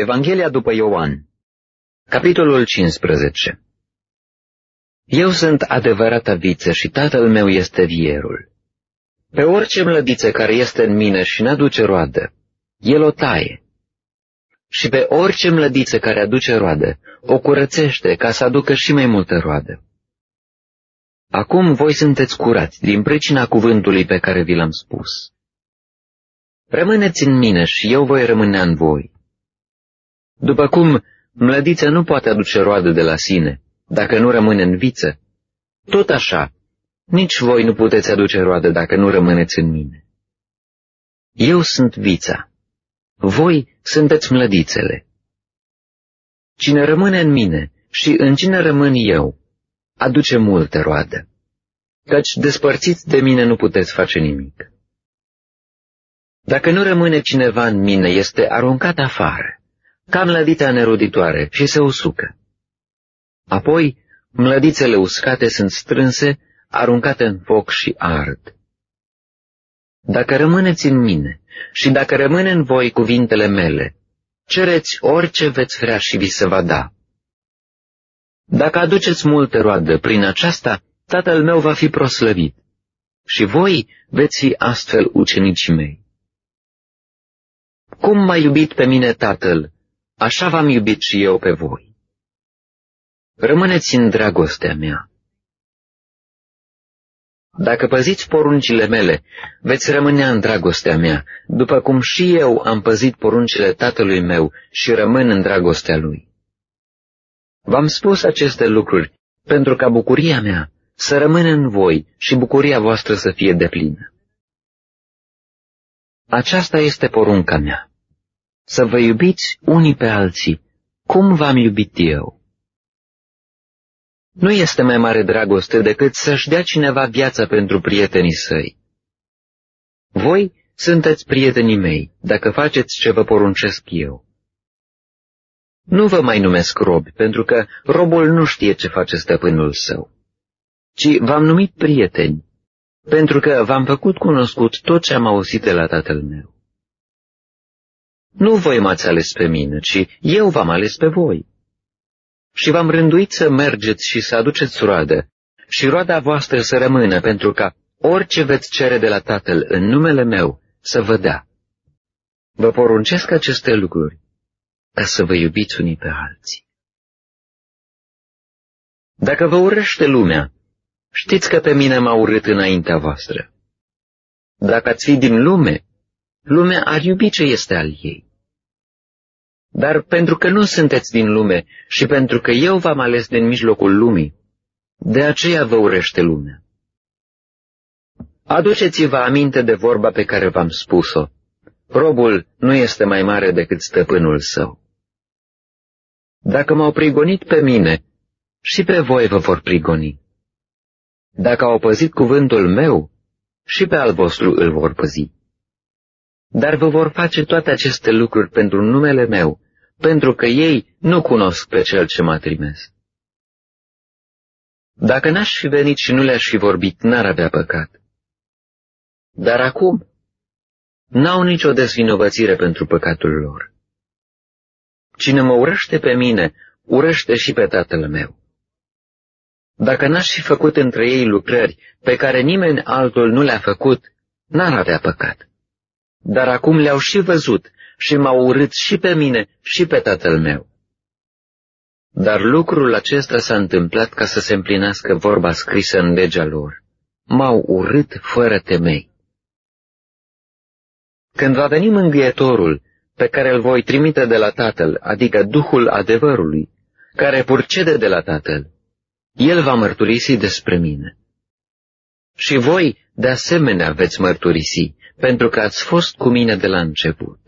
Evanghelia după Ioan Capitolul 15 Eu sunt adevărata viță și tatăl meu este vierul. Pe orice mlădiță care este în mine și n-aduce roadă, el o taie. Și pe orice mlădiță care aduce roadă, o curățește ca să aducă și mai multă roadă. Acum voi sunteți curați din pricina cuvântului pe care vi l-am spus. Rămâneți în mine și eu voi rămâne în voi. După cum mlădița nu poate aduce roadă de la sine, dacă nu rămâne în viță, tot așa, nici voi nu puteți aduce roadă dacă nu rămâneți în mine. Eu sunt vița, voi sunteți mlădițele. Cine rămâne în mine și în cine rămân eu, aduce multe roadă, căci despărțiți de mine nu puteți face nimic. Dacă nu rămâne cineva în mine, este aruncat afară, ca mlădita neroditoare, și se usucă. Apoi, mlădițele uscate sunt strânse, aruncate în foc și ard. Dacă rămâneți în mine și dacă rămâne în voi cuvintele mele, cereți orice veți vrea și vi se va da. Dacă aduceți multe roadă prin aceasta, tatăl meu va fi proslăvit și voi veți fi astfel ucenicii mei. Cum m-a iubit pe mine Tatăl, așa v-am iubit și eu pe voi. Rămâneți în dragostea mea. Dacă păziți poruncile mele, veți rămâne în dragostea mea, după cum și eu am păzit poruncile tatălui meu și rămân în dragostea lui. V-am spus aceste lucruri pentru ca bucuria mea să rămână în voi și bucuria voastră să fie deplină. Aceasta este porunca mea să vă iubiți unii pe alții, cum v-am iubit eu. Nu este mai mare dragoste decât să-și dea cineva viața pentru prietenii săi. Voi sunteți prietenii mei, dacă faceți ce vă poruncesc eu. Nu vă mai numesc robi, pentru că robul nu știe ce face stăpânul său, ci v-am numit prieteni, pentru că v-am făcut cunoscut tot ce am auzit de la tatăl meu. Nu voi m-ați ales pe mine, ci eu v-am ales pe voi. Și v-am rânduit să mergeți și să aduceți roadă, și roada voastră să rămână, pentru ca orice veți cere de la Tatăl în numele meu să vă dea. Vă poruncesc aceste lucruri ca să vă iubiți unii pe alții. Dacă vă urăște lumea, știți că pe mine m-a urât înaintea voastră. Dacă ați fi din lume, lumea ar iubi ce este al ei. Dar pentru că nu sunteți din lume și pentru că eu v-am ales din mijlocul lumii, de aceea vă urește lumea. Aduceți-vă aminte de vorba pe care v-am spus-o. Robul nu este mai mare decât stăpânul său. Dacă m-au prigonit pe mine, și pe voi vă vor prigoni. Dacă au păzit cuvântul meu, și pe al vostru îl vor păzi. Dar vă vor face toate aceste lucruri pentru numele meu, pentru că ei nu cunosc pe cel ce m-a trimis. Dacă n-aș fi venit și nu le-aș fi vorbit, n-ar avea păcat. Dar acum n-au nicio desvinovățire pentru păcatul lor. Cine mă urăște pe mine, urăște și pe tatăl meu. Dacă n-aș fi făcut între ei lucrări pe care nimeni altul nu le-a făcut, n-ar avea păcat dar acum le-au și văzut și m-au urât și pe mine și pe tatăl meu. Dar lucrul acesta s-a întâmplat ca să se împlinească vorba scrisă în legea lor. M-au urât fără temei. Când va veni mângâietorul, pe care îl voi trimite de la Tatăl, adică Duhul adevărului, care purcede de la Tatăl, el va mărturisi despre mine. Și voi, de asemenea, veți mărturisi, pentru că ați fost cu mine de la început.